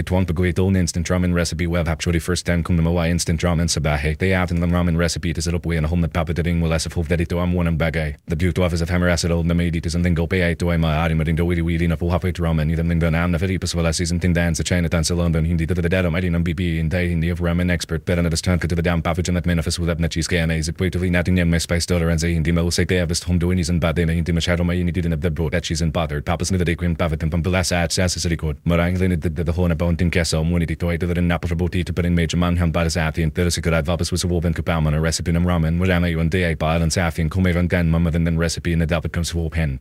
It won't be own instant ramen recipe. Web hap the first time come to my instant ramen sabahe. They have in the ramen recipe. To set up way and a home papa ding will as if that it am one and bagay. The beauty of is of hammer acid old it is something go pay to my ari maring do witty witty enough halfway to ramen either than the the filipas well as season thing dance a China dance London hindi to the dead mighty BB in day hindi of ramen expert. Better than the stand to the damn papa and that manifest with that cheese can is it wait to the nothing young my spice dollar and say hindi mo say they have home doing is and bad they hindi machado my hindi didn't have the bro that she's in bothered. Papa's never they queen papa and from the last ad says city code marang the the whole about in keso money to toy to the nap for booty to put in major man ham bad as athian there is a good advabus was a woven kapam on a recipe in ramen. Where am I you and day bad and sathian come even then mama than recipe in the dapat comes swoop hen